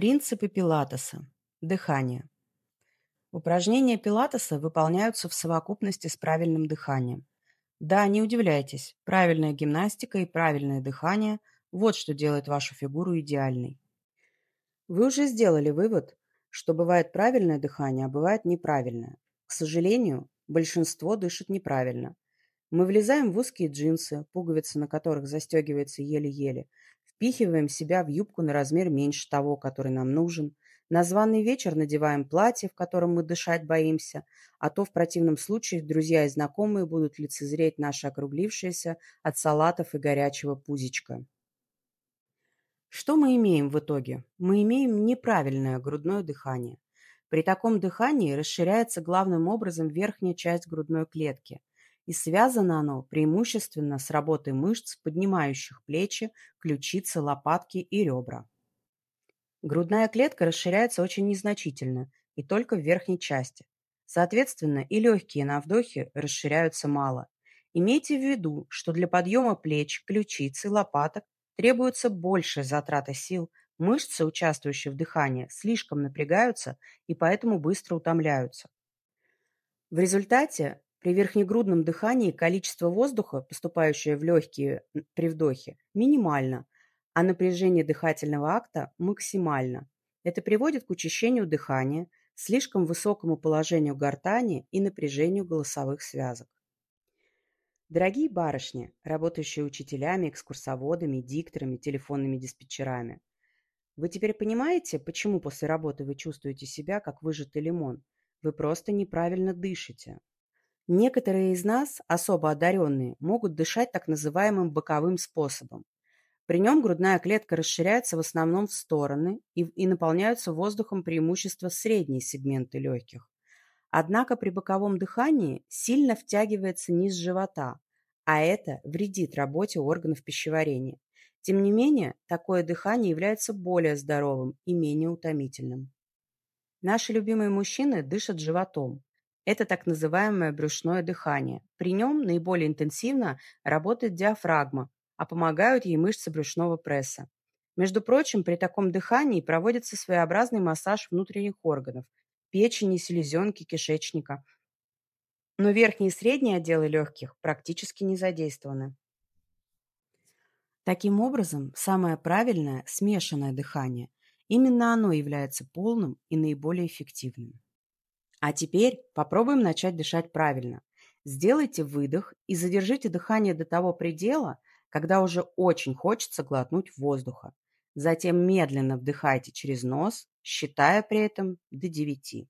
Принципы пилатеса. Дыхание. Упражнения пилатеса выполняются в совокупности с правильным дыханием. Да, не удивляйтесь, правильная гимнастика и правильное дыхание – вот что делает вашу фигуру идеальной. Вы уже сделали вывод, что бывает правильное дыхание, а бывает неправильное. К сожалению, большинство дышит неправильно. Мы влезаем в узкие джинсы, пуговицы на которых застегивается еле-еле, впихиваем себя в юбку на размер меньше того, который нам нужен, на званый вечер надеваем платье, в котором мы дышать боимся, а то в противном случае друзья и знакомые будут лицезреть наше округлившееся от салатов и горячего пузичка. Что мы имеем в итоге? Мы имеем неправильное грудное дыхание. При таком дыхании расширяется главным образом верхняя часть грудной клетки, и связано оно преимущественно с работой мышц, поднимающих плечи, ключицы, лопатки и ребра. Грудная клетка расширяется очень незначительно и только в верхней части. Соответственно, и легкие на вдохе расширяются мало. Имейте в виду, что для подъема плеч, ключиц и лопаток требуется большая затрата сил, мышцы, участвующие в дыхании, слишком напрягаются и поэтому быстро утомляются. В результате при верхнегрудном дыхании количество воздуха, поступающее в легкие при вдохе, минимально, а напряжение дыхательного акта максимально. Это приводит к учащению дыхания, слишком высокому положению гортани и напряжению голосовых связок. Дорогие барышни, работающие учителями, экскурсоводами, дикторами, телефонными диспетчерами, вы теперь понимаете, почему после работы вы чувствуете себя как выжатый лимон? Вы просто неправильно дышите. Некоторые из нас, особо одаренные, могут дышать так называемым боковым способом. При нем грудная клетка расширяется в основном в стороны и, и наполняются воздухом преимущество средние сегменты легких. Однако при боковом дыхании сильно втягивается низ живота, а это вредит работе органов пищеварения. Тем не менее, такое дыхание является более здоровым и менее утомительным. Наши любимые мужчины дышат животом, это так называемое брюшное дыхание. При нем наиболее интенсивно работает диафрагма, а помогают ей мышцы брюшного пресса. Между прочим, при таком дыхании проводится своеобразный массаж внутренних органов – печени, селезенки, кишечника. Но верхние и средние отделы легких практически не задействованы. Таким образом, самое правильное – смешанное дыхание. Именно оно является полным и наиболее эффективным. А теперь попробуем начать дышать правильно. Сделайте выдох и задержите дыхание до того предела, когда уже очень хочется глотнуть воздуха. Затем медленно вдыхайте через нос, считая при этом до 9.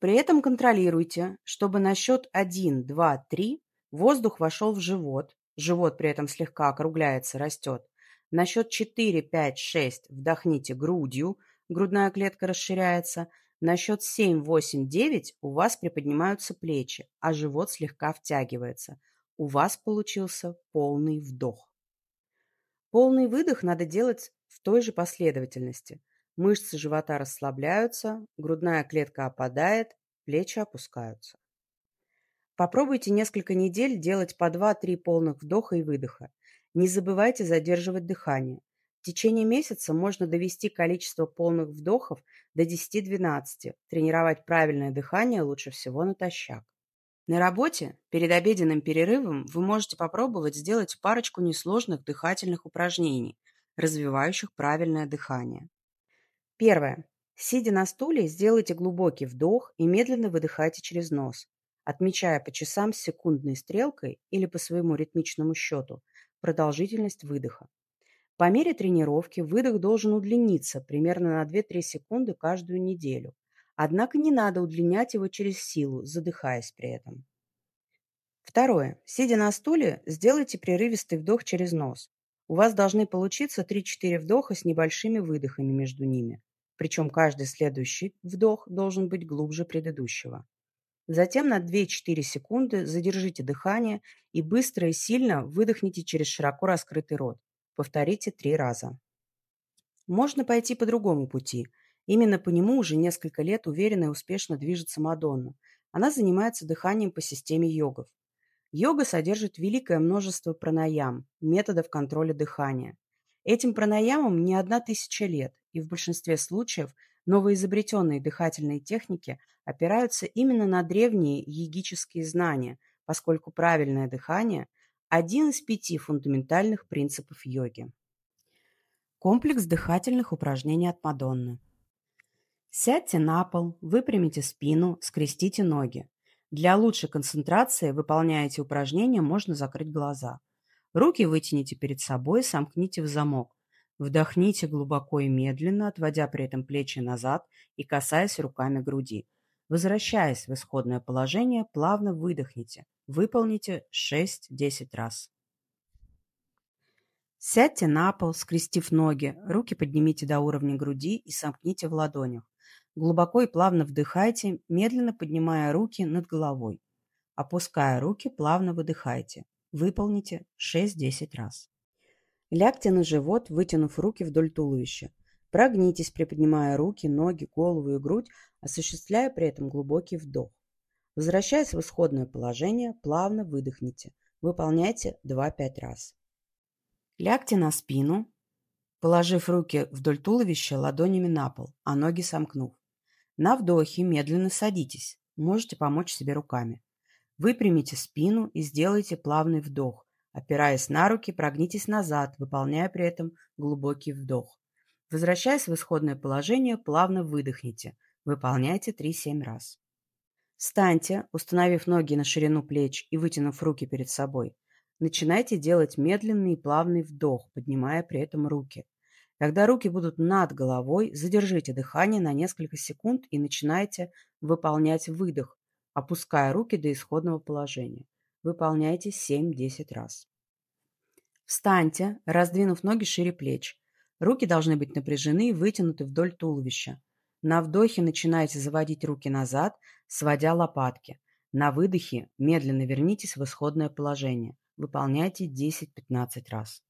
При этом контролируйте, чтобы на счет 1, 2, 3 воздух вошел в живот, живот при этом слегка округляется, растет. На счет 4, 5, 6 вдохните грудью, грудная клетка расширяется – на счет 7, 8, 9 у вас приподнимаются плечи, а живот слегка втягивается. У вас получился полный вдох. Полный выдох надо делать в той же последовательности. Мышцы живота расслабляются, грудная клетка опадает, плечи опускаются. Попробуйте несколько недель делать по 2-3 полных вдоха и выдоха. Не забывайте задерживать дыхание. В течение месяца можно довести количество полных вдохов до 10-12. Тренировать правильное дыхание лучше всего натощак. На работе перед обеденным перерывом вы можете попробовать сделать парочку несложных дыхательных упражнений, развивающих правильное дыхание. Первое. Сидя на стуле, сделайте глубокий вдох и медленно выдыхайте через нос, отмечая по часам с секундной стрелкой или по своему ритмичному счету продолжительность выдоха. По мере тренировки выдох должен удлиниться примерно на 2-3 секунды каждую неделю. Однако не надо удлинять его через силу, задыхаясь при этом. Второе. Сидя на стуле, сделайте прерывистый вдох через нос. У вас должны получиться 3-4 вдоха с небольшими выдохами между ними. Причем каждый следующий вдох должен быть глубже предыдущего. Затем на 2-4 секунды задержите дыхание и быстро и сильно выдохните через широко раскрытый рот. Повторите три раза. Можно пойти по другому пути. Именно по нему уже несколько лет уверенно и успешно движется Мадонна. Она занимается дыханием по системе йогов. Йога содержит великое множество пранаям, методов контроля дыхания. Этим пранаямам не одна тысяча лет, и в большинстве случаев новоизобретенные дыхательные техники опираются именно на древние йогические знания, поскольку правильное дыхание – один из пяти фундаментальных принципов йоги. Комплекс дыхательных упражнений от Мадонны. Сядьте на пол, выпрямите спину, скрестите ноги. Для лучшей концентрации, выполняя эти упражнения, можно закрыть глаза. Руки вытяните перед собой, сомкните в замок. Вдохните глубоко и медленно, отводя при этом плечи назад и касаясь руками груди. Возвращаясь в исходное положение, плавно выдохните. Выполните 6-10 раз. Сядьте на пол, скрестив ноги, руки поднимите до уровня груди и сомкните в ладонях. Глубоко и плавно вдыхайте, медленно поднимая руки над головой. Опуская руки, плавно выдыхайте. Выполните 6-10 раз. Лягте на живот, вытянув руки вдоль туловища. Прогнитесь, приподнимая руки, ноги, голову и грудь, осуществляя при этом глубокий вдох. Возвращаясь в исходное положение, плавно выдохните. Выполняйте 2-5 раз. Лягте на спину, положив руки вдоль туловища ладонями на пол, а ноги сомкнув. На вдохе медленно садитесь. Можете помочь себе руками. Выпрямите спину и сделайте плавный вдох. Опираясь на руки, прогнитесь назад, выполняя при этом глубокий вдох. Возвращаясь в исходное положение, плавно выдохните. Выполняйте 3-7 раз. Встаньте, установив ноги на ширину плеч и вытянув руки перед собой. Начинайте делать медленный и плавный вдох, поднимая при этом руки. Когда руки будут над головой, задержите дыхание на несколько секунд и начинайте выполнять выдох, опуская руки до исходного положения. Выполняйте 7-10 раз. Встаньте, раздвинув ноги шире плеч. Руки должны быть напряжены и вытянуты вдоль туловища. На вдохе начинайте заводить руки назад, сводя лопатки. На выдохе медленно вернитесь в исходное положение. Выполняйте 10-15 раз.